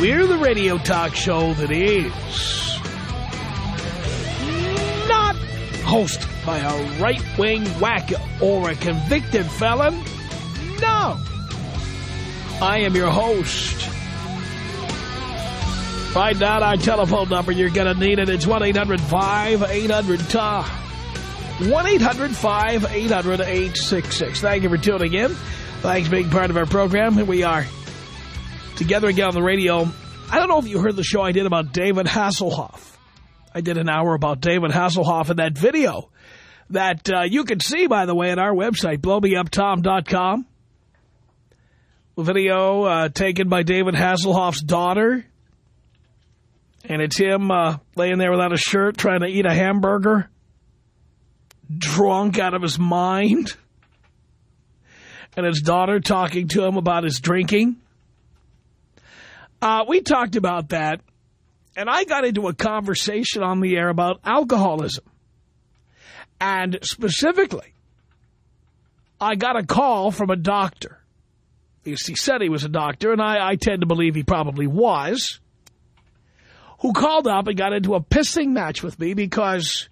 We're the radio talk show that is not hosted by a right-wing wacko or a convicted felon. No. I am your host. Find out our telephone number. You're going to need it. It's 1-800-5800-TOM. 1-800-5800-866. Thank you for tuning in. Thanks for being part of our program. Here we are together again on the radio. I don't know if you heard the show I did about David Hasselhoff. I did an hour about David Hasselhoff in that video that uh, you can see, by the way, at our website, blowmeuptom.com. A video uh, taken by David Hasselhoff's daughter. And it's him uh, laying there without a shirt trying to eat a hamburger. Drunk out of his mind. And his daughter talking to him about his drinking. Uh, we talked about that. And I got into a conversation on the air about alcoholism. And specifically, I got a call from a doctor. He said he was a doctor, and I, I tend to believe he probably was who called up and got into a pissing match with me because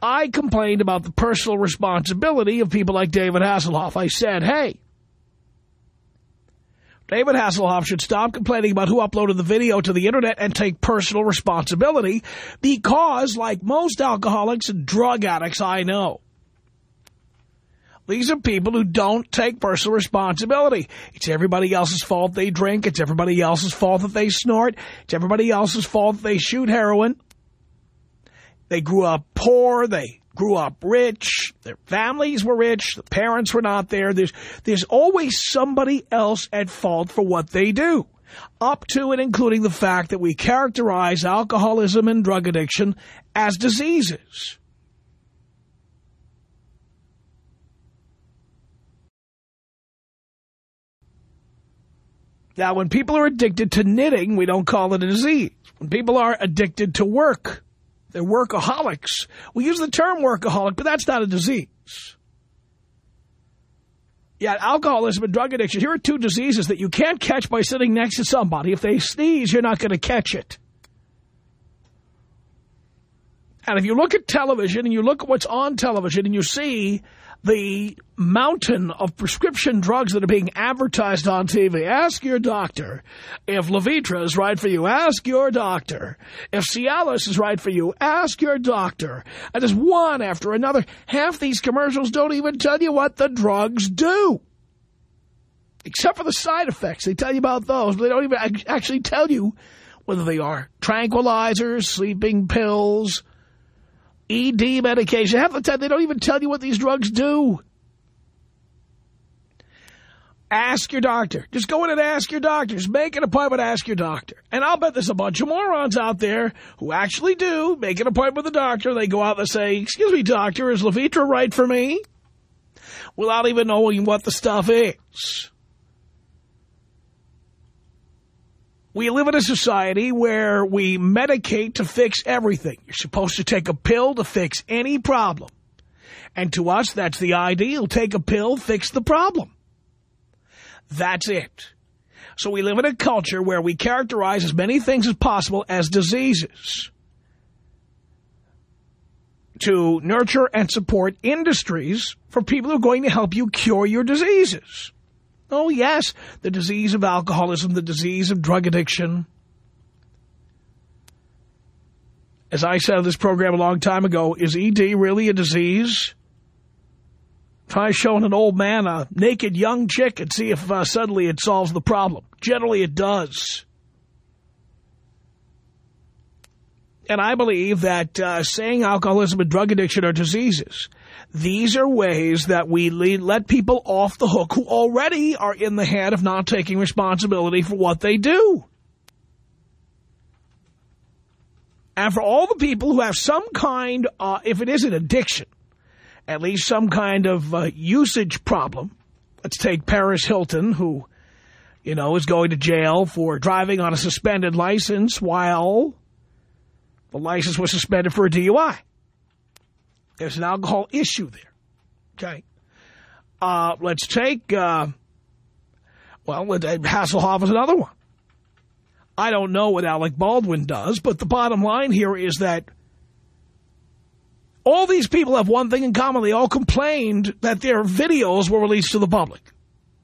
I complained about the personal responsibility of people like David Hasselhoff. I said, hey, David Hasselhoff should stop complaining about who uploaded the video to the Internet and take personal responsibility because, like most alcoholics and drug addicts I know, these are people who don't take personal responsibility. It's everybody else's fault they drink. It's everybody else's fault that they snort. It's everybody else's fault that they shoot heroin. They grew up poor. They grew up rich. Their families were rich. The parents were not there. There's, there's always somebody else at fault for what they do. Up to and including the fact that we characterize alcoholism and drug addiction as diseases. Now, when people are addicted to knitting, we don't call it a disease. When people are addicted to work, they're workaholics. We use the term workaholic, but that's not a disease. Yeah, alcoholism and drug addiction, here are two diseases that you can't catch by sitting next to somebody. If they sneeze, you're not going to catch it. And if you look at television and you look at what's on television and you see the mountain of prescription drugs that are being advertised on TV. Ask your doctor if Levitra is right for you. Ask your doctor if Cialis is right for you. Ask your doctor. And there's one after another. Half these commercials don't even tell you what the drugs do. Except for the side effects. They tell you about those. But they don't even actually tell you whether they are tranquilizers, sleeping pills, ED medication. Half the time, they don't even tell you what these drugs do. Ask your doctor. Just go in and ask your doctor. Just make an appointment, ask your doctor. And I'll bet there's a bunch of morons out there who actually do make an appointment with the doctor. They go out and say, excuse me, doctor, is Levitra right for me? Without even knowing what the stuff is. We live in a society where we medicate to fix everything. You're supposed to take a pill to fix any problem. And to us, that's the ideal. Take a pill, fix the problem. That's it. So we live in a culture where we characterize as many things as possible as diseases to nurture and support industries for people who are going to help you cure your diseases. Oh, yes, the disease of alcoholism, the disease of drug addiction. As I said on this program a long time ago, is ED really a disease? Try showing an old man a naked young chick and see if uh, suddenly it solves the problem. Generally, it does. And I believe that uh, saying alcoholism and drug addiction are diseases these are ways that we let people off the hook who already are in the head of not taking responsibility for what they do. And for all the people who have some kind, uh, if it isn't addiction, at least some kind of uh, usage problem. Let's take Paris Hilton, who, you know, is going to jail for driving on a suspended license while the license was suspended for a DUI. There's an alcohol issue there. Okay. Uh, let's take, uh, well, Hasselhoff is another one. I don't know what Alec Baldwin does, but the bottom line here is that all these people have one thing in common. They all complained that their videos were released to the public.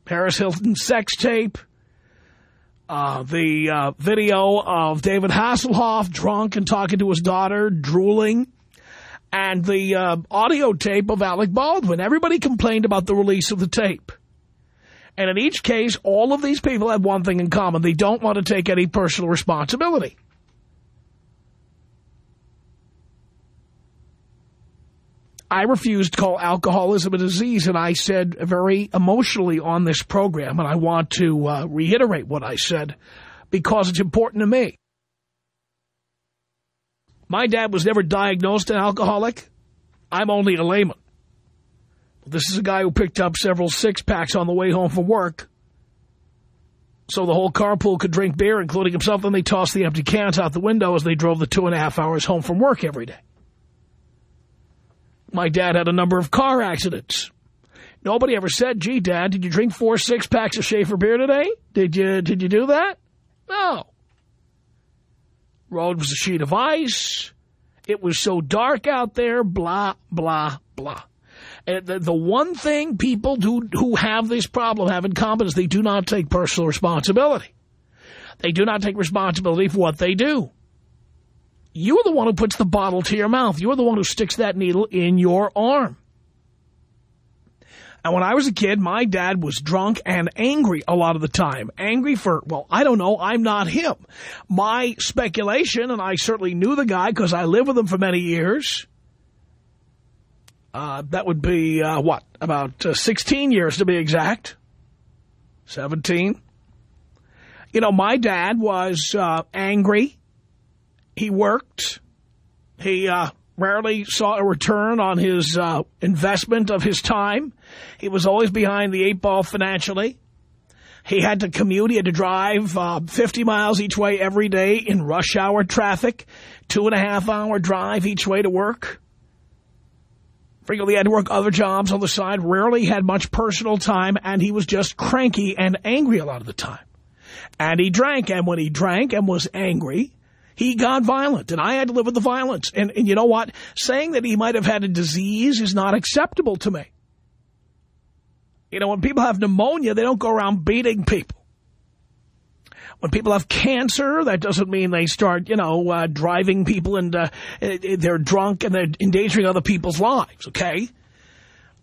Paris Hilton's sex tape, uh, the uh, video of David Hasselhoff drunk and talking to his daughter, drooling, and the uh, audio tape of Alec Baldwin. Everybody complained about the release of the tape. And in each case, all of these people have one thing in common. They don't want to take any personal responsibility. I refused to call alcoholism a disease, and I said very emotionally on this program, and I want to uh, reiterate what I said because it's important to me. My dad was never diagnosed an alcoholic. I'm only a layman. This is a guy who picked up several six-packs on the way home from work so the whole carpool could drink beer, including himself, and they tossed the empty cans out the window as they drove the two and a half hours home from work every day. My dad had a number of car accidents. Nobody ever said, gee, Dad, did you drink four six-packs of Schaefer beer today? Did you, did you do that? No. Road was a sheet of ice. It was so dark out there, blah, blah, blah. And the, the one thing people do, who have this problem have in common is they do not take personal responsibility. They do not take responsibility for what they do. You're the one who puts the bottle to your mouth. You're the one who sticks that needle in your arm. And when I was a kid, my dad was drunk and angry a lot of the time. Angry for, well, I don't know, I'm not him. My speculation, and I certainly knew the guy because I lived with him for many years, uh, that would be, uh, what, about uh, 16 years to be exact. 17. You know, my dad was uh, angry he worked. He uh, rarely saw a return on his uh, investment of his time. He was always behind the eight ball financially. He had to commute. He had to drive uh, 50 miles each way every day in rush hour traffic. Two and a half hour drive each way to work. Frequently had to work other jobs on the side. Rarely had much personal time. And he was just cranky and angry a lot of the time. And he drank. And when he drank and was angry, he got violent, and I had to live with the violence. And, and you know what? Saying that he might have had a disease is not acceptable to me. You know, when people have pneumonia, they don't go around beating people. When people have cancer, that doesn't mean they start, you know, uh, driving people and uh, they're drunk and they're endangering other people's lives, okay?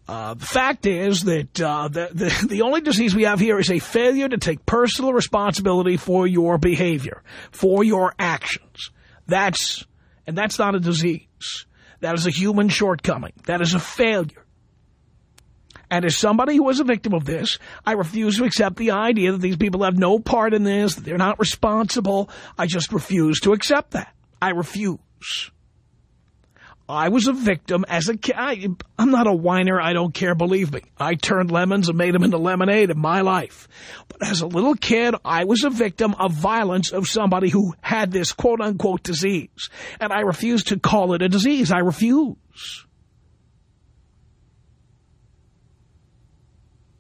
Uh, the fact is that uh, the, the, the only disease we have here is a failure to take personal responsibility for your behavior, for your actions. That's and that's not a disease. That is a human shortcoming. That is a failure. And as somebody who was a victim of this, I refuse to accept the idea that these people have no part in this, that they're not responsible. I just refuse to accept that. I refuse. I was a victim as a kid. I, am not a whiner. I don't care. Believe me. I turned lemons and made them into lemonade in my life. But as a little kid, I was a victim of violence of somebody who had this quote-unquote disease. And I refuse to call it a disease. I refuse.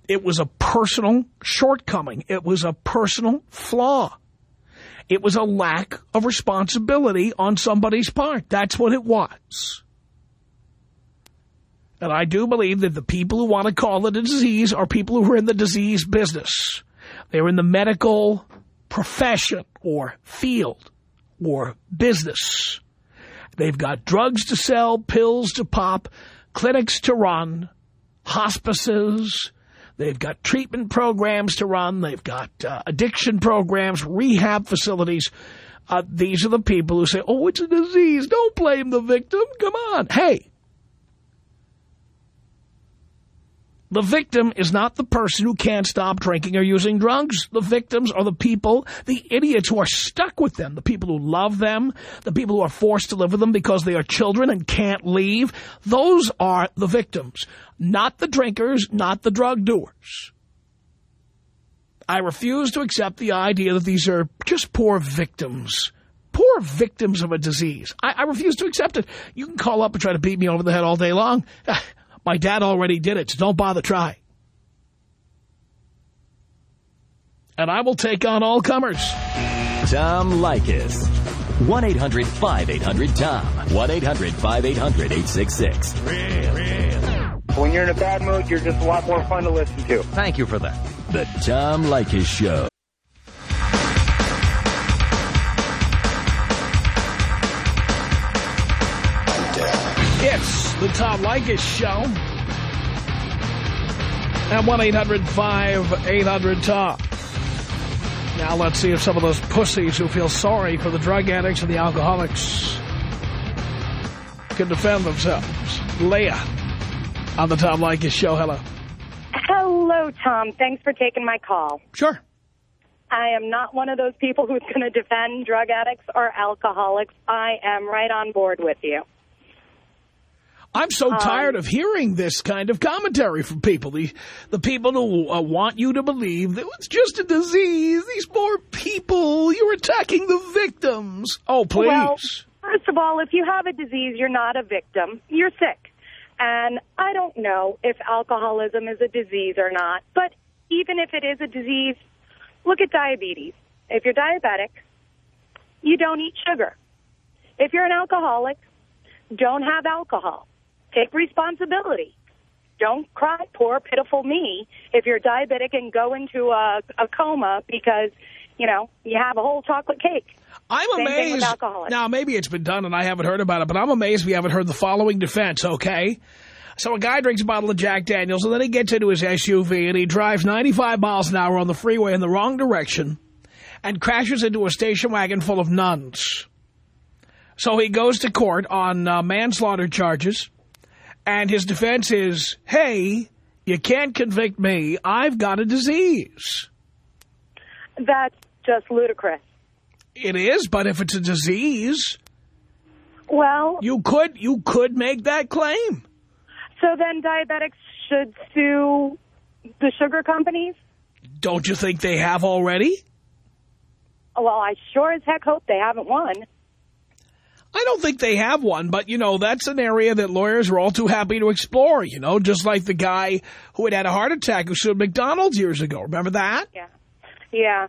It was a personal shortcoming. It was a personal flaw. It was a lack of responsibility on somebody's part. That's what it was. And I do believe that the people who want to call it a disease are people who are in the disease business. They're in the medical profession or field or business. They've got drugs to sell, pills to pop, clinics to run, hospices, They've got treatment programs to run. They've got uh, addiction programs, rehab facilities. Uh, these are the people who say, oh, it's a disease. Don't blame the victim. Come on. Hey. The victim is not the person who can't stop drinking or using drugs. The victims are the people, the idiots who are stuck with them, the people who love them, the people who are forced to live with them because they are children and can't leave. Those are the victims, not the drinkers, not the drug doers. I refuse to accept the idea that these are just poor victims. Poor victims of a disease. I, I refuse to accept it. You can call up and try to beat me over the head all day long. My dad already did it, so don't bother trying. And I will take on all comers. Tom Leykis. 1-800-5800-TOM. 1-800-5800-866. When you're in a bad mood, you're just a lot more fun to listen to. Thank you for that. The Tom Leykis Show. The Tom Leykis Show. At 1-800-5800-TOM. Now let's see if some of those pussies who feel sorry for the drug addicts and the alcoholics can defend themselves. Leah on the Tom Leykis Show. Hello. Hello, Tom. Thanks for taking my call. Sure. I am not one of those people who's going to defend drug addicts or alcoholics. I am right on board with you. I'm so tired of hearing this kind of commentary from people. The, the people who uh, want you to believe that it's just a disease. These poor people. You're attacking the victims. Oh, please. Well, first of all, if you have a disease, you're not a victim. You're sick. And I don't know if alcoholism is a disease or not. But even if it is a disease, look at diabetes. If you're diabetic, you don't eat sugar. If you're an alcoholic, don't have alcohol. Take responsibility. Don't cry, poor, pitiful me, if you're diabetic and go into a, a coma because, you know, you have a whole chocolate cake. I'm Same amazed. Now, maybe it's been done and I haven't heard about it, but I'm amazed we haven't heard the following defense, okay? So a guy drinks a bottle of Jack Daniels and then he gets into his SUV and he drives 95 miles an hour on the freeway in the wrong direction and crashes into a station wagon full of nuns. So he goes to court on uh, manslaughter charges and his defense is, hey, you can't convict me. I've got a disease. That's just ludicrous. It is, but if it's a disease, Well, you could you could make that claim. so then diabetics should sue the sugar companies? Don't you think they have already? Well, I sure as heck hope they haven't won. I don't think they have one, but, you know, that's an area that lawyers are all too happy to explore, you know, just like the guy who had had a heart attack who sued McDonald's years ago. Remember that? Yeah. Yeah.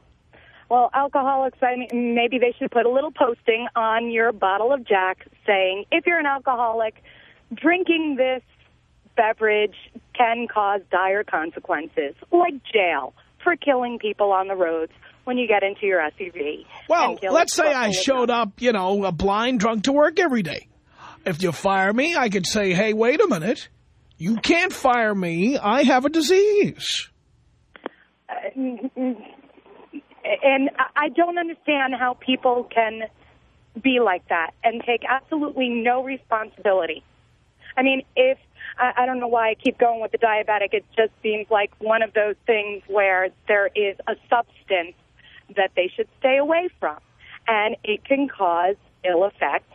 Well, alcoholics, I mean, maybe they should put a little posting on your bottle of Jack saying, if you're an alcoholic, drinking this beverage can cause dire consequences, like jail for killing people on the roads when you get into your SUV. Well, let's say I showed up, you know, a blind drunk to work every day. If you fire me, I could say, hey, wait a minute. You can't fire me. I have a disease. Uh, and I- I don't understand how people can be like that and take absolutely no responsibility. I mean, if I, I don't know why I keep going with the diabetic, it just seems like one of those things where there is a substance that they should stay away from, and it can cause ill effects.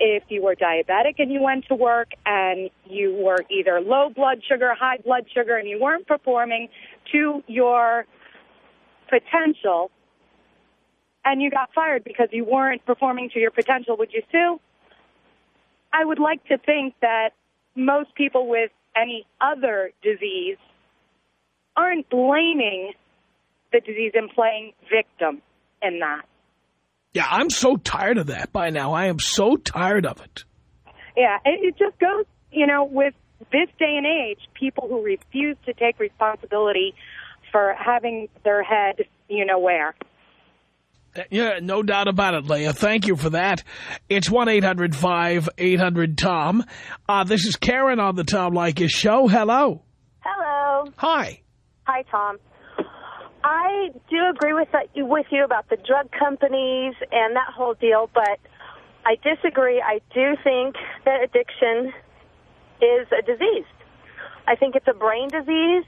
If you were diabetic and you went to work and you were either low blood sugar, high blood sugar, and you weren't performing to your potential and you got fired because you weren't performing to your potential, would you sue? I would like to think that most people with any other disease aren't blaming the disease and playing victim in that. Yeah, I'm so tired of that by now. I am so tired of it. Yeah, it, it just goes, you know, with this day and age, people who refuse to take responsibility for having their head, you know where. Yeah, no doubt about it, Leah. Thank you for that. It's 1-800-5800-TOM. Uh, this is Karen on the Tom Leykis Show. Hello. Hello. Hi. Hi, Tom. I do agree with that, with you about the drug companies and that whole deal, but I disagree. I do think that addiction is a disease. I think it's a brain disease.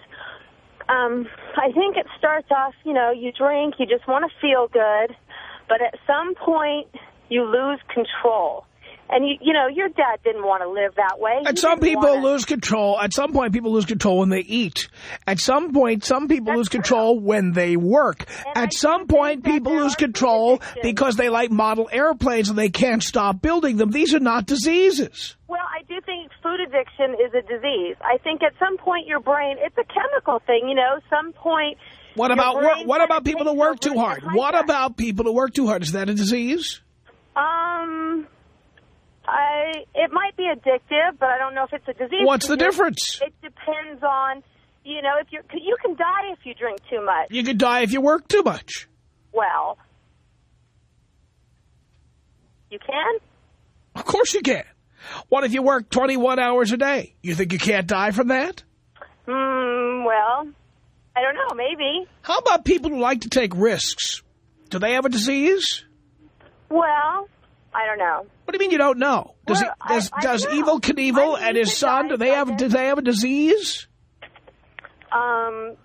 Um, I think it starts off, you know, you drink, you just want to feel good, but at some point you lose control. And, you, you know, your dad didn't want to live that way. At He some people wanna- lose control. At some point, people lose control when they eat. At some point, some people That's lose true. control when they work. And At do some point, people lose control because they like model airplanes and they can't stop building them. These are not diseases. Well, I do think food addiction is a disease. I think at some point your brain, it's a chemical thing, you know, some point... What about brain What about people that takes work too hard? What about people that work too hard? Is that a disease? Um, I it might be addictive, but I don't know if it's a disease. What's the difference? It depends on, you know, if you you can die if you drink too much. You could die if you work too much. Well, you can. Of course you can. What if you work 21 hours a day? You think you can't die from that? Hmm. Well, I don't know. Maybe. How about people who like to take risks? Do they have a disease? Well, I don't know. What do you mean you don't know? Does Well, he, does I- I does. Evel Knievel I and his son do they have do they have a disease? Um.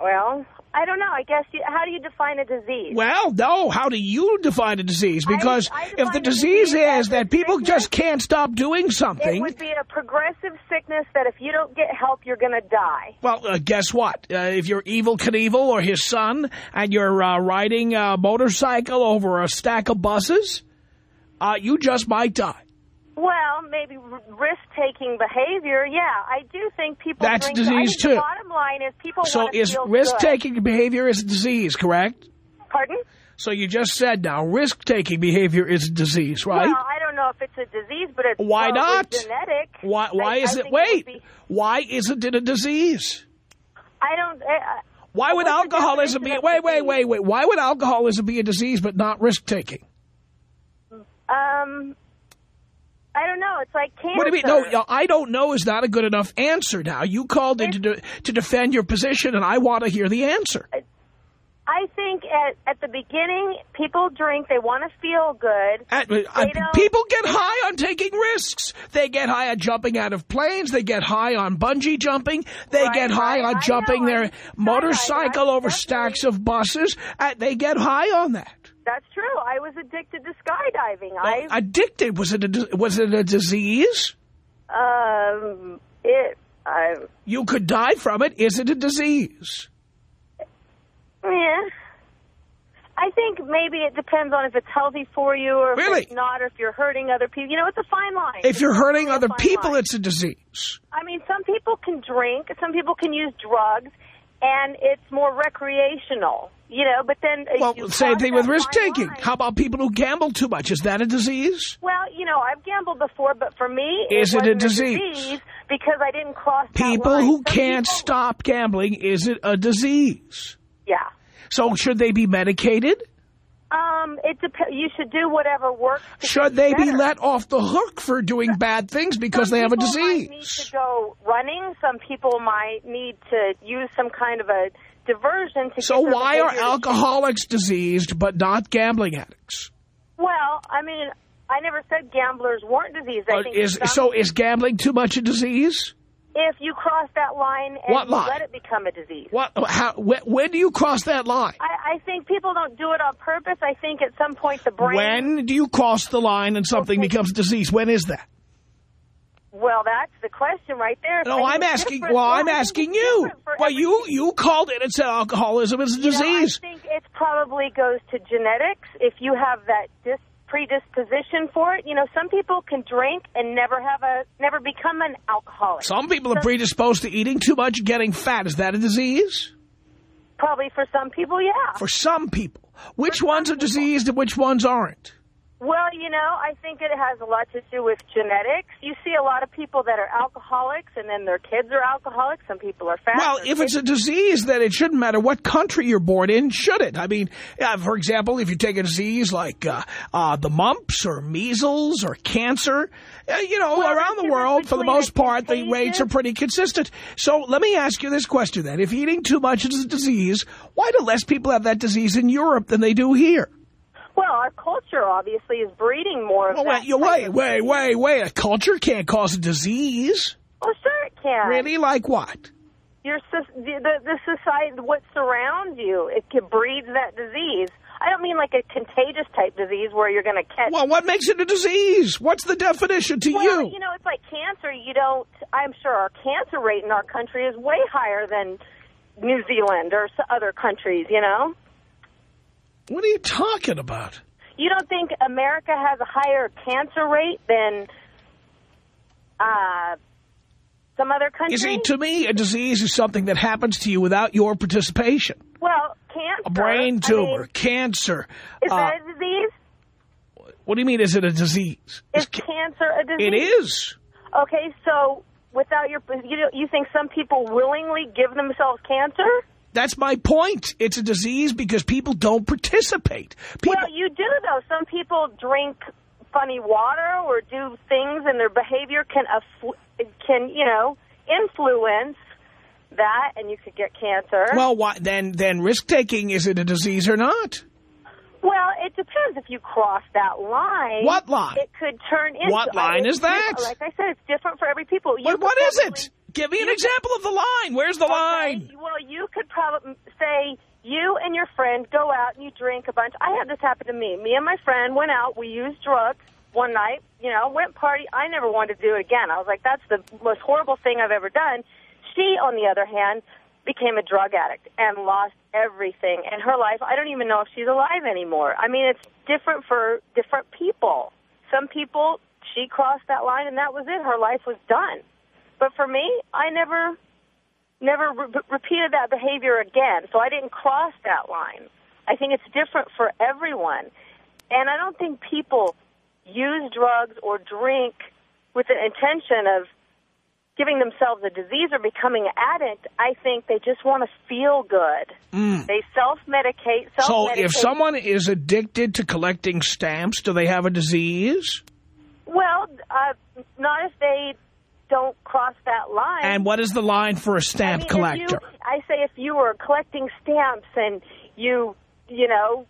Well, I don't know. I guess. You, how do you define a disease? Well, no. How do you define a disease? Because I if the disease disease is that people sickness- just can't stop doing something. it would be a progressive sickness that if you don't get help, you're going to die. well, uh, guess what? Uh, if you're Evel Knievel or his son and you're uh, riding a motorcycle over a stack of buses, uh, you just might die. Well, maybe risk-taking behavior. Yeah, I do think people. That's drink, disease, too. The bottom line is people. So is risk-taking behavior is a disease, correct? Pardon? So you just said now risk-taking behavior is a disease, right? Well, I don't know if it's a disease, but it's Why not? genetic. why why I- is I it wait? be- why isn't it a disease? I don't. Uh, Why would alcoholism be wait, wait, wait, wait. Why would alcoholism be a disease but not risk-taking? Um, I don't know. It's like cancer. What do you mean? No, I don't know is not a good enough answer now. You called in to, de to defend your position, and I want to hear the answer. I think at at the beginning, people drink. They want to feel good. At- uh, don't- people get high on taking risks. They get high on jumping out of planes. They get high on bungee jumping. They Right, get high right. on jumping know. their motorcycle over stacks of buses. Uh, they get high on that. That's true. I was addicted to skydiving. Well, I addicted was it? A, was it a disease? um it. I You could die from it. Is it a disease? yeah. I think maybe it depends on if it's healthy for you or if Really? it's not, or if you're hurting other people. You know, it's a fine line. If you're It's hurting other people, line. it's a disease. I mean, some people can drink, some people can use drugs, and it's more recreational. You know, but then uh, Well, same thing with risk-taking. How about people who gamble too much? Is that a disease? Well, you know, I've gambled before, but for me, Is it a wasn't disease? because I didn't cross People who Some can't people- stop gambling, is it a disease? Yeah. So should they be medicated? Um, it dep- You should do whatever works. Should they be let off the hook for doing bad things because Some they have a people might need disease? to go running. Some people might need to use some kind of a diversion to. So why are behavior to change. alcoholics diseased but not gambling addicts? Well, I mean, I never said gamblers weren't diseased. Uh, is, so is gambling too much a disease? if you cross that line and What line? let it become a disease. What? How? When, when do you cross that line? I, I think people don't do it on purpose. I think at some point the brain. When do you cross the line and something Okay. becomes a disease? When is that? Well, that's the question right there. No, I'm asking. Well, I'm asking you. Well, you you called it and said alcoholism is a You know, disease. I think it probably goes to genetics. If you have that dis- predisposition for it, you know, some people can drink and never have a never become an alcoholic. Some people are predisposed to eating too much, getting fat. Is that a disease? Probably for some people, yeah. For some people. Which ones are diseased and which ones aren't? Well, you know, I think it has a lot to do with genetics. You see a lot of people that are alcoholics and then their kids are alcoholics. Some people are fat. Well, if it's a disease, then it shouldn't matter what country you're born in, should it? I mean, yeah, for example, if you take a disease like uh, uh, the mumps or measles or cancer, uh, you know, Well, around the world, for the most part, the rates are pretty consistent. So let me ask you this question then. If eating too much is a disease, why do less people have that disease in Europe than they do here? Well, our culture obviously is breeding more of Oh, that. wait, wait, wait, wait, wait. A culture can't cause a disease. Well, sure it can. Really? Like what? Your the, the society, what surrounds you, it can breeds that disease. I don't mean like a contagious type disease where you're going to catch. Well, what makes it a disease? What's the definition to Well, you? you know, it's like cancer. You don't. I'm sure our cancer rate in our country is way higher than New Zealand or s- other countries. You know, What are you talking about? you don't think America has a higher cancer rate than uh, some other You see, to me, a disease is something that happens to you without your participation. well, cancer. A brain I tumor, mean, cancer. is uh, that a disease? what do you mean, is it a disease? Is Is ca- cancer a disease? it is. Okay, so without your, you know, you think some people willingly give themselves cancer? That's my point. It's a disease because people don't participate. People, Well, you do though. Some people drink funny water or do things, and their behavior can can you know influence that, and you could get cancer. well, why, then then risk taking is it a disease or not? Well, it depends if you cross that line. What line? It could turn into. What line is that? Like I said, it's different for every people. You What, what is it? Give me an you could- example of the line. Where's the line? Well, you could probably say you and your friend go out and you drink a bunch. I had this happen to me. Me and my friend went out. We used drugs one night. You know, went party. I never wanted to do it again. I was like, that's the most horrible thing I've ever done. She, on the other hand, became a drug addict and lost everything in her life. I don't even know if she's alive anymore. I mean, it's different for different people. Some people, she crossed that line and that was it. Her life was done. But for me, I never never re- repeated that behavior again. So I didn't cross that line. I think it's different for everyone. And I don't think people use drugs or drink with the intention of giving themselves a disease or becoming an addict. I think they just want to feel good. They self-medicate. So if someone is addicted to collecting stamps, do they have a disease? Well, uh, not if they don't cross that line. And what is the line for a stamp mean, collector? You, I say if you were collecting stamps and you, you know,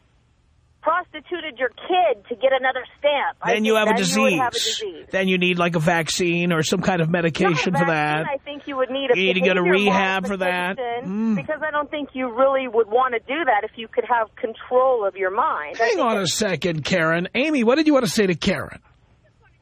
prostituted your kid to get another stamp, I then you have a, disease. You have a disease. Then you need like a vaccine or some kind of medication No, for vaccine, that. I think you would need a You need to go to rehab for that. modification Mm. Because I don't think you really would want to do that if you could have control of your mind. Hang on a second, Karen. Amy, what did you want to say to Karen?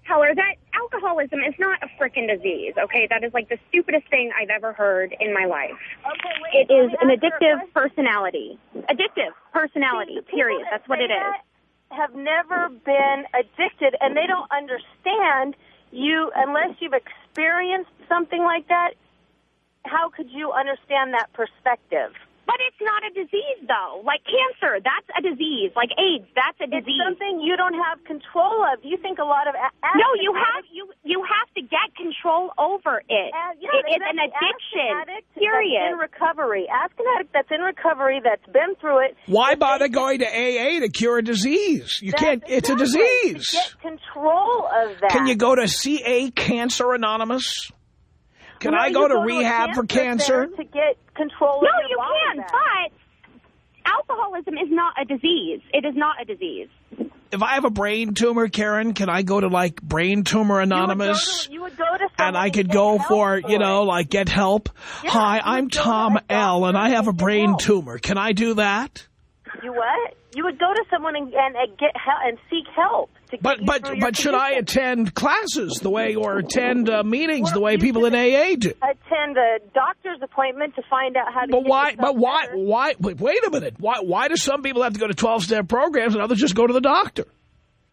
Heller, that alcoholism is not a frickin' disease, okay? That is like the stupidest thing I've ever heard in my life. Okay, wait, It is an me ask her a addictive personality. Addictive personality, See, period. that That's what it is. Have never been addicted, and they don't understand you unless you've experienced something like that. How could you understand that perspective? But it's not a disease, though. Like cancer, that's a disease. Like AIDS, that's a It's disease. something you don't have control of. You think a lot of a- No, you have addicts- you you have to get control over it. Uh, yeah, it is an exactly. An addiction. addict Period. in recovery. Ask an addict that's in recovery that's been through it. Why bother going to AA to cure a disease? You can't. It's a disease. To get control of that. Can you go to CA Cancer Anonymous? Can No, I you go to a rehab for cancer cancer? to get control No, of your you body can, back. but alcoholism is not a disease. It is not a disease. If I have a brain tumor, Karen, can I go to like Brain Tumor Anonymous? You would go to, you would go to and I could go help for, you know, like get help. Yeah, Hi, I'm would to Tom a L. and I have a brain help. tumor. Can I do that? You what? You would go to someone and, and, and get help and seek help. But but but should I attend classes the way or attend uh, meetings the way people in AA do? attend a doctor's appointment to find out how to? But why? But why? better? Why? Wait, wait a minute. Why? Why do some people have to go to twelve step programs and others just go to the doctor?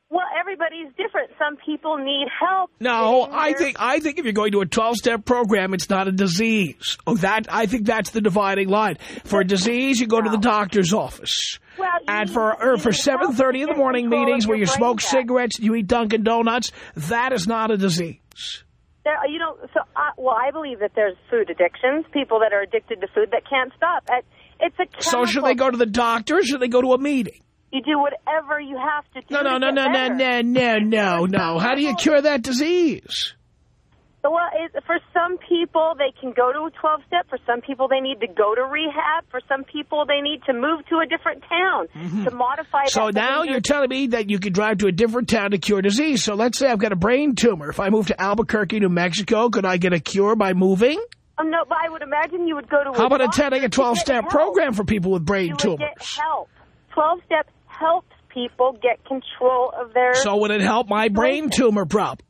Well, everybody's different. Some people need help. No, I think I think if you're going to a 12-step program, it's not a disease. Oh, that I think that's the dividing line. For a disease, you go to the doctor's office. Well, er, and for or for 7:30 in the morning meetings where you smoke back. cigarettes, you eat Dunkin' Donuts, that is not a disease. There, you know, so I, well, I believe that there's food addictions, people that are addicted to food that can't stop. It- It's a So should they go to the doctor or should they go to a meeting? You do whatever you have to do. No, no, no, no, no, no, no, no, no. How do you cure that disease? Well, it, for some people, they can go to a 12-step. For some people, they need to go to rehab. For some people, they need to move to a different town mm-hmm. to modify. So now you're telling me that you can drive to a different town to cure disease. So let's say I've got a brain tumor. If I move to Albuquerque, New Mexico, could I get a cure by moving? Oh, no, but I would imagine you would go to How a about attending a 12-step program for people with brain You would tumors? get help. 12-step helps people get control of their... So would it help my brain tumor problem?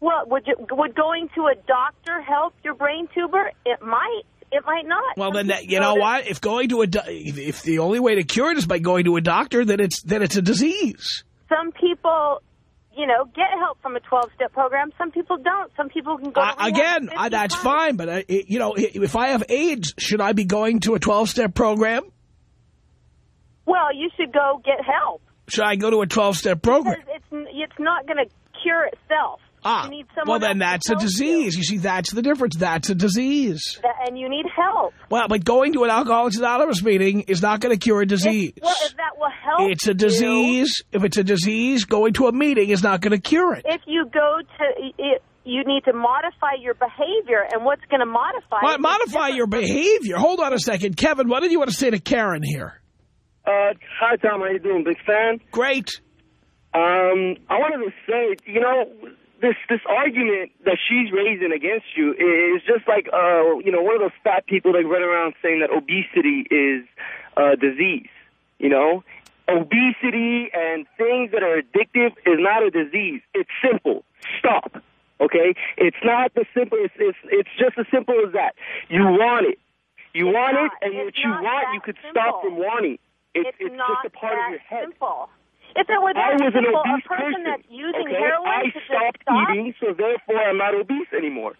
Well, would, you, would going to a doctor help your brain tumor? It might. It might not. Well, then that, you know what? If going to a if the only way to cure it is by going to a doctor, then it's then it's a disease. Some people, you know, get help from a 12-step program. Some people don't. Some people can go Uh, again, 50 uh, that's times. fine, but it- you know, if I have AIDS, should I be going to a 12-step program? Well, you should go get help. Should I go to a 12-step program? Because it's, it's not going to cure itself. Ah, you need well then that's a disease. You see, that's the difference. That's a disease. That, and you need help. Well, but going to an Alcoholics Anonymous meeting is not going to cure a disease. If, well, if that will help It's a you- disease. If it's a disease, going to a meeting is not going to cure it. if you go to it, you need to modify your behavior and what's going to modify Mo- it is modify your behavior. Hold on a second. Kevin, what did you want to say to Karen here? Uh, hi, Tom. How are you doing? Big fan. Great. Um, I wanted to say, you know, this this argument that she's raising against you is just like, uh, you know, one of those fat people that run around saying that obesity is a disease. You know, obesity and things that are addictive is not a disease. It's simple. Stop. Okay, it's not the simple. It's it's, it's just as simple as that. You want it. You It's want not. it, and what you want, you could simple. stop from wanting. It's, It's, it's not just a part that of your head. simple. If it were I that was an simple, a obese person person. that's using okay? heroin I stopped stop, eating, so therefore I'm not obese anymore.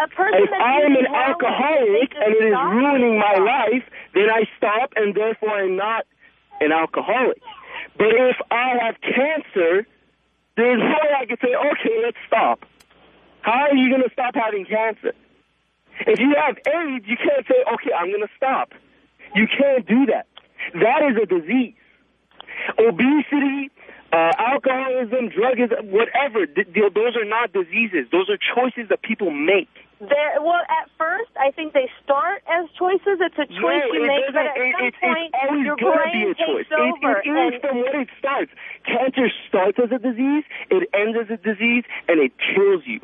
a person If I am an alcoholic and it is ruining my life, then I stop, and therefore I'm not an alcoholic. But if I have cancer, there's no way I can say, okay, let's stop. How are you going to stop having cancer? If you have AIDS, you can't say, okay, I'm going to stop. You can't do that. That is a disease. Obesity, uh, alcoholism, drugism, whatever, th- th- those are not diseases. Those are choices that people make. There, well, at first, I think they start as choices. It's a choice no, you make, but at it- some it's, point, your brain be a choice. takes over. It, it is from what it starts. Cancer starts as a disease, it ends as a disease, and it kills you.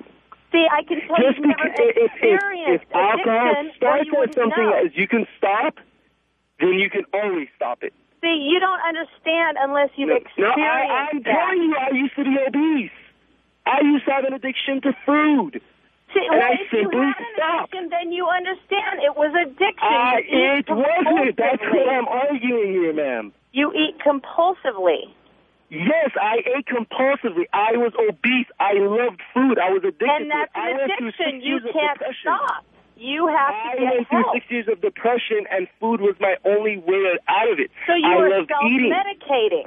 see, I can tell Just never because if, if, if alcohol starts you as something know. as you can stop, then you can always stop it. See, you don't understand unless you've No, experienced I, I'm that. telling you, I used to be obese. I used to have an addiction to food. See, and well, I if you simply had an stopped. addiction, then you understand it was addiction. Uh, it wasn't. That's what I'm arguing here, ma'am. You eat compulsively. Yes, I ate compulsively. I was obese. I loved food. I was addicted And that's to it. I an addiction. You can't stop. You have I to get went through six years of depression, and food was my only way out of it. So you I were eating. self-medicating.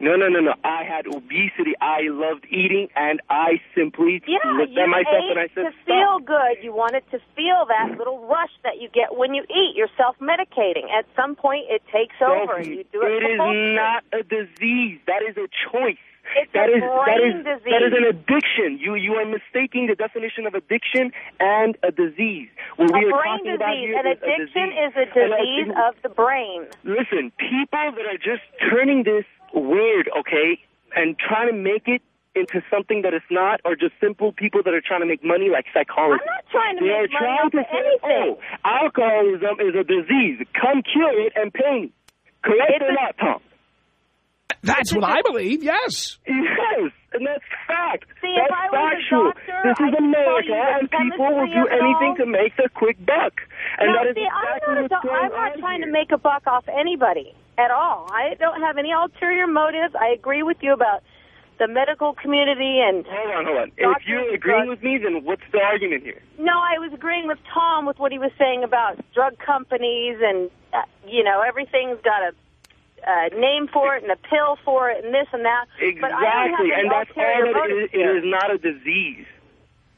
No, no, no, no. I had obesity. I loved eating, and I simply Yeah, looked at myself and I said, to feel "Stop." good. You wanted to feel that little rush that you get when you eat. You're self-medicating. At some point, it takes over, and you do it. It is not a disease. That is a choice. It's That a is that is brain that is disease. an addiction. You you are mistaking the definition of addiction and a disease. What we a are brain talking about disease. here An is a addiction disease. is a I disease of the brain. Listen, people that are just turning this weird, okay, and trying to make it into something that it's not, are just simple people that are trying to make money like I'm psychologists. not trying to They are money trying to say, anything. oh, alcoholism is a disease. Come cure it and pay me. Correct It's or a- not, Tom? That's what I believe, yes. Yes, and that's fact. See, if that's I was a factual. doctor, this is I'd America, and people will do anything to make their quick buck. And no, that is see, exactly I'm not, what's going I'm not on trying to make a buck off anybody at all. I don't have any ulterior motives. I agree with you about the medical community and Hold on, hold on. If you're agreeing drugs. with me, then what's the argument here? no, I was agreeing with Tom with what he was saying about drug companies and uh, you know everything's got a uh, name for it and a pill for it and this and that. But I don't have Exactly, any and that's all ulterior that it motives is. It here. is not a disease.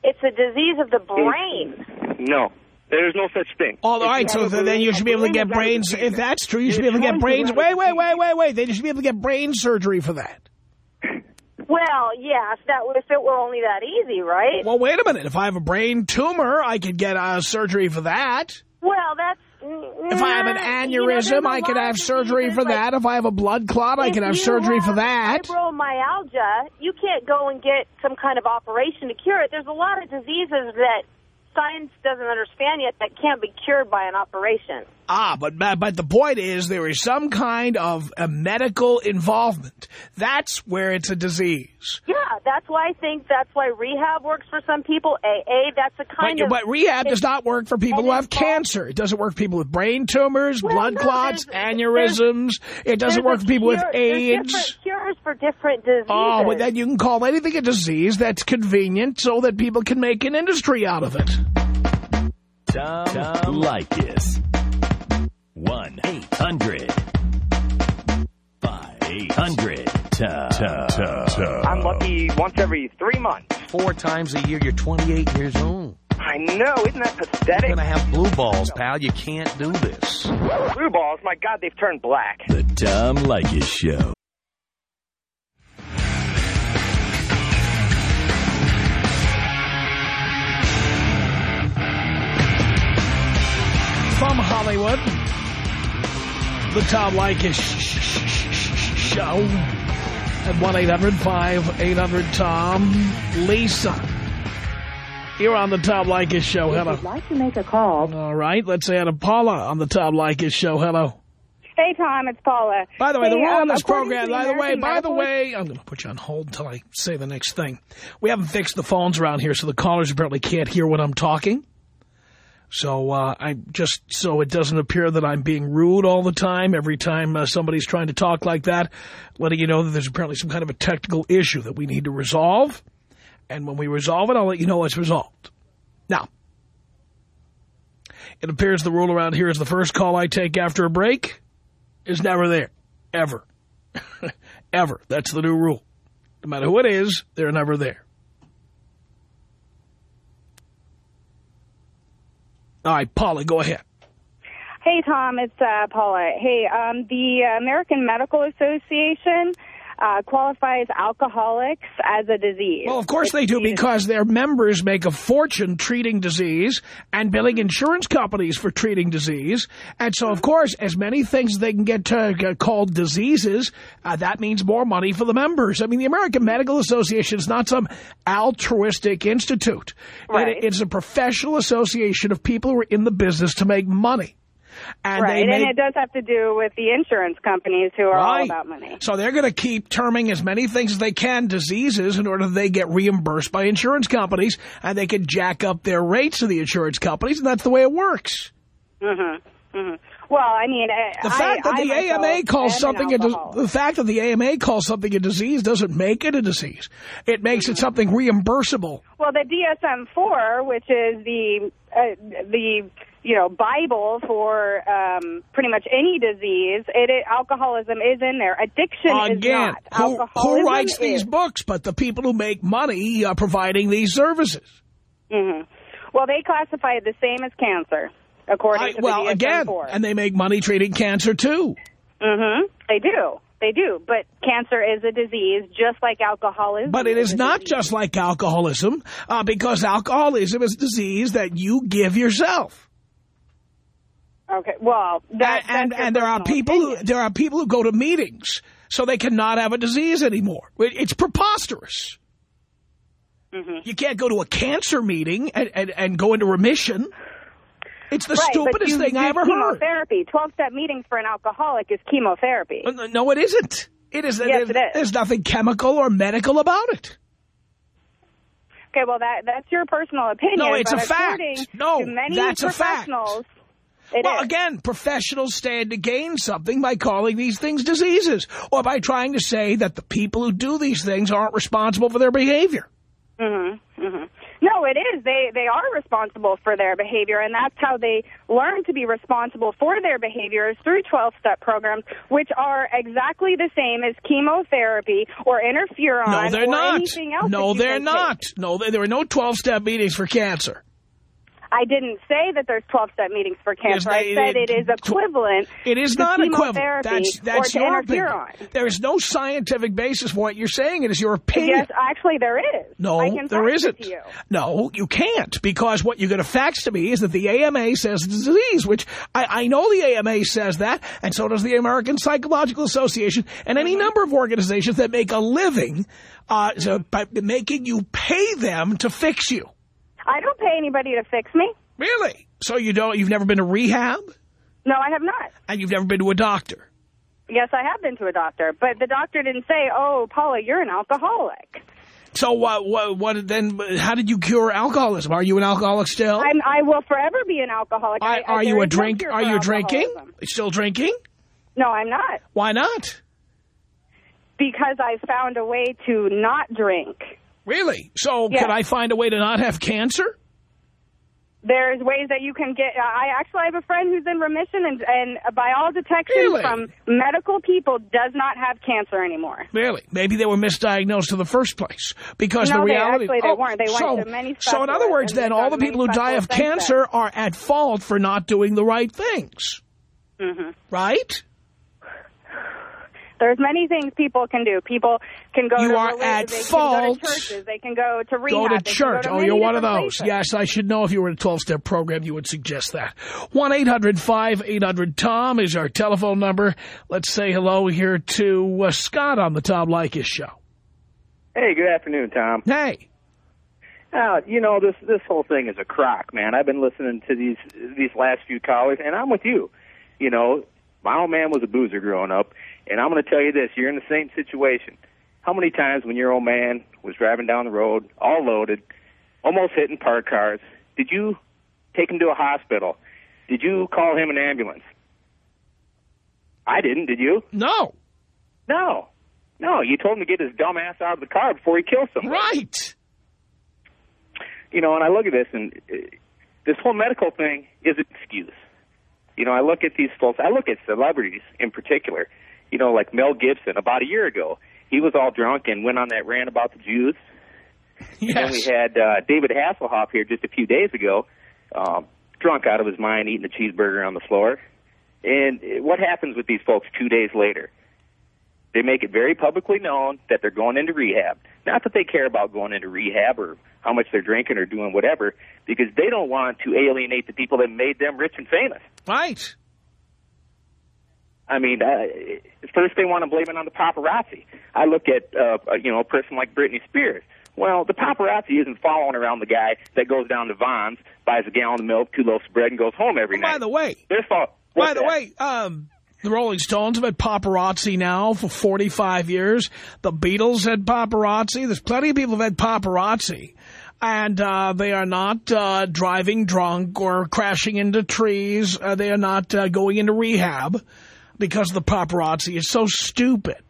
It's a disease of the brain. No, there is no such thing. All If right, so then you should be able to get is brains. If that's true, you should be able to get brains. Wait, wait, wait, wait, wait. Then you should be able to get brain surgery for that. Well, yeah, if that if it were only that easy, right? Well, wait a minute. If I have a brain tumor, I could get uh, surgery for that. Well, that's... If I have an aneurysm, I can have surgery for that. If I have a blood clot, I can have surgery for that. Fibromyalgia, you can't go and get some kind of operation to cure it. There's a lot of diseases that science doesn't understand yet that can't be cured by an operation. Ah, but but the point is there is some kind of a medical involvement. That's where it's a disease. Yeah, that's why I think that's why rehab works for some people. AA, that's a kind but, of... But rehab does not work for people who have cancer. It doesn't work for people with brain tumors, Well, blood no, clots, there's- aneurysms. It doesn't work for people cure- with there's AIDS. different cures for different diseases. Oh, but then you can call anything a disease that's convenient so that people can make an industry out of it. Tom, Tom Leykis. 1-800. 5800 I'm lucky once every three months. Four times a year, you're 28 years old. I know, isn't that pathetic? You're going to have blue balls, pal. You can't do this. Blue balls, my God, they've turned black. The Tom Leykis Show. From Hollywood, the Tom Leykis Show at 1-800-5800-TOM. Lisa, you're on the Tom Leykis Show. Hello. If you'd like to make a call, All right, let's say to Paula on the Tom Leykis Show. Hello. Hey, Tom, it's Paula. By the way, the Hey, rule on um, this program, by the way, by the way, I'm going to put you on hold until I say the next thing. We haven't fixed the phones around here, so the callers apparently can't hear what I'm talking. So uh, I just so it doesn't appear that I'm being rude all the time. Every time uh, somebody's trying to talk like that, letting you know that there's apparently some kind of a technical issue that we need to resolve. And when we resolve it, I'll let you know it's resolved. Now, it appears the rule around here is the first call I take after a break is never there. Ever. Ever. That's the new rule. No matter who it is, they're never there. All right, Paula, go ahead. Hey, Tom, it's uh, Paula. Hey, um, the American Medical Association uh, qualifies alcoholics as a disease. Well, of course they do because their members make a fortune treating disease and billing insurance companies for treating disease. And so, of course, as many things they can get to, get called diseases, uh, that means more money for the members. I mean, the American Medical Association is not some altruistic institute. Right. It, it's a professional association of people who are in the business to make money. And right, and it does have to do with the insurance companies who are all about money. So they're going to keep terming as many things as they can diseases in order that they get reimbursed by insurance companies and they can jack up their rates to the insurance companies, and that's the way it works. Mm-hmm. Mm-hmm. Well, I mean, I- The fact that I, the I AMA calls something a the fact that the AMA calls something a disease doesn't make it a disease. It makes it something reimbursable. Well, the DSM-4, which is the uh, the you know Bible for um, pretty much any disease, it, it alcoholism is in there. Addiction is not. who, Alcoholism who writes these books but the people who make money uh, providing these services? hmm Well, they classify it the same as cancer, according I- to well, the again, DSM-4. and they make money treating cancer, too. hmm They do. They do. But cancer is a disease, just like alcoholism. But it is a not disease. just like alcoholism, uh, because alcoholism is a disease that you give yourself. Okay. Well, that, and that's your and there are people who, there are people who go to meetings so they cannot have a disease anymore. It's preposterous. Mhm. You can't go to a cancer meeting and, and, and go into remission. It's the right, stupidest you thing I ever heard. chemotherapy. Twelve-step meetings for an alcoholic is chemotherapy. No, it isn't. It is. Yes, there's, it is. There's nothing chemical or medical about it. Okay, well that that's your personal opinion. No, it's a fact. No, that's a fact. It well, is. again, professionals stand to gain something by calling these things diseases or by trying to say that the people who do these things aren't responsible for their behavior. hmm hmm No, it is. They they are responsible for their behavior, and that's how they learn to be responsible for their behaviors through 12-step programs, which are exactly the same as chemotherapy or interferon No, they're or not. anything else. No, they're not. No, there there are no 12-step meetings for cancer. I didn't say that there's 12-step meetings for cancer. I said it is equivalent It is to not equivalent. That's, that's your opinion. There is no scientific basis for what you're saying. It is your opinion. Yes, actually there is. No, there it isn't. you. No, you can't because what you're going to fax to me is that the AMA says it's a disease, which I, I know the AMA says that, and so does the American Psychological Association and any Mm-hmm. number of organizations that make a living uh, so by making you pay them to fix you. I don't pay anybody to fix me. Really? So you don't? You've never been to rehab, No, I have not. and you've never been to a doctor. Yes, I have been to a doctor, but the doctor didn't say, "Oh, Paula, you're an alcoholic." So what? What? What? Then? How did you cure alcoholism? Are you an alcoholic still? I'm, I will forever be an alcoholic. I, are, I, you a drink? Are you drinking? Still drinking? No, I'm not, Why not? because I found a way to not drink. Really? So Yeah. could I find a way to not have cancer? There's ways that you can get. I actually have a friend who's in remission, and, and by all detections Really? from medical people, does not have cancer anymore. Really? Maybe they were misdiagnosed in the first place. Because No, the reality... actually- they Oh, weren't. They went so, to many So in other words, then, all the people who die of cancer are at fault for not doing the right things. hmm Right? There's many things people can do. People can go You to are relig- at they fault. Can go to churches. They can go to rehab. Go to church. go to oh, you're one of those. places. Yes, I should know if you were in a 12-step program, you would suggest that. 1-800-5800-TOM is our telephone number. Let's say hello here to uh, Scott on the Tom Leykis show. Hey, good afternoon, Tom. Hey. Uh, you know this this whole thing is a crock, man. I've been listening to these these last few callers, and I'm with you. You know, my old man was a boozer growing up, and I'm going to tell you this: you're in the same situation. How many times when your old man was driving down the road, all loaded, almost hitting parked cars, did you take him to a hospital? Did you call him an ambulance? I didn't. Did you? No. No. No. You told him to get his dumb ass out of the car before he kills somebody. Right. you know, and I look at this, and uh, this whole medical thing is an excuse. You know, I look at these folks. I look at celebrities in particular. You know, like Mel Gibson. About a year ago, he was all drunk and went on that rant about the Jews. Yes. Then we had uh, David Hasselhoff here just a few days ago, um, drunk out of his mind, eating a cheeseburger on the floor. And what happens with these folks two days later? They make it very publicly known that they're going into rehab. Not that they care about going into rehab or how much they're drinking or doing whatever, because they don't want to alienate the people that made them rich and famous. Right. I mean, uh, first they want to blame it on the paparazzi. I look at, uh, you know, a person like Britney Spears. Well, the paparazzi isn't following around the guy that goes down to Vons, buys a gallon of milk, two loaves of bread, and goes home every By night. the way, They're fo- by the that? way, um, the Rolling Stones have had paparazzi now for 45 years. The Beatles had paparazzi. There's plenty of people who've had paparazzi. And uh, they are not uh, driving drunk or crashing into trees. Uh, they are not uh, going into rehab because the paparazzi is so stupid.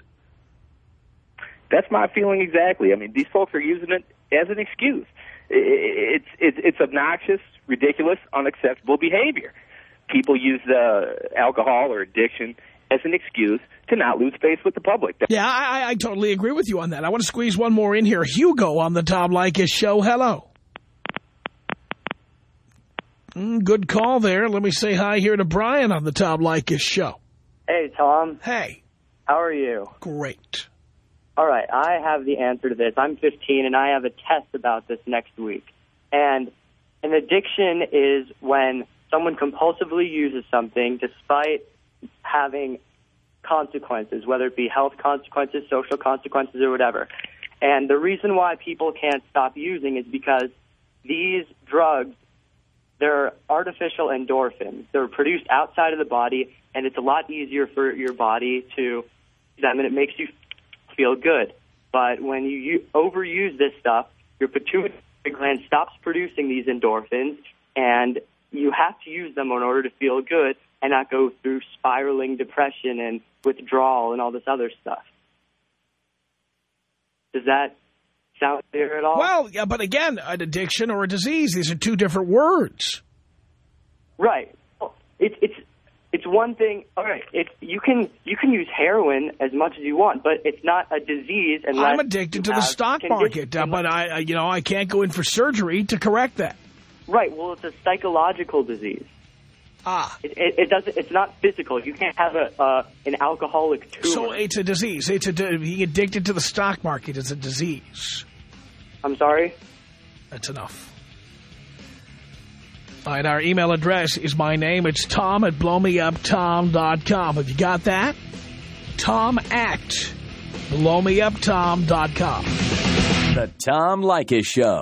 That's my feeling exactly. I mean, these folks are using it as an excuse. It's it's it's obnoxious, ridiculous, unacceptable behavior. People use uh, alcohol or addiction as an excuse to not lose face with the public. Yeah, I, I- I totally agree with you on that. I want to squeeze one more in here. Hugo on the Tom Leykis show. Hello. Mm, good call there. Let me say hi here to Brian on the Tom Leykis show. Hey, Tom. Hey, How are you? great. All right, I have the answer to this. I'm 15 and I have a test about this next week. And an addiction is when someone compulsively uses something despite having consequences, whether it be health consequences, social consequences, or whatever. And the reason why people can't stop using is because these drugs, they're artificial endorphins. They're produced outside of the body, and it's a lot easier for your body to them, and it makes you feel good. But when you overuse this stuff, your pituitary gland stops producing these endorphins, and you have to use them in order to feel good and not go through spiraling depression and withdrawal and all this other stuff. Does that sound clear at all? Well, yeah, but again, an addiction or a disease, these are two different words. Right. Well, It's it's it's one thing. All right. It you can you can use heroin as much as you want, but it's not a disease unless I'm addicted to the stock market, uh, but I, I, you know, I can't go in for surgery to correct that. Right. Well, it's a psychological disease. Ah. It, it, it doesn't. It's not physical. You can't have a uh, an alcoholic tumor. So it's a disease. It's a di- being addicted to the stock market is a disease. I'm sorry. That's enough. All right, our email address is my name. It's Tom at blowmeuptom.com. Have you got that? Tom at blowmeuptom.com. The Tom Leykis Show.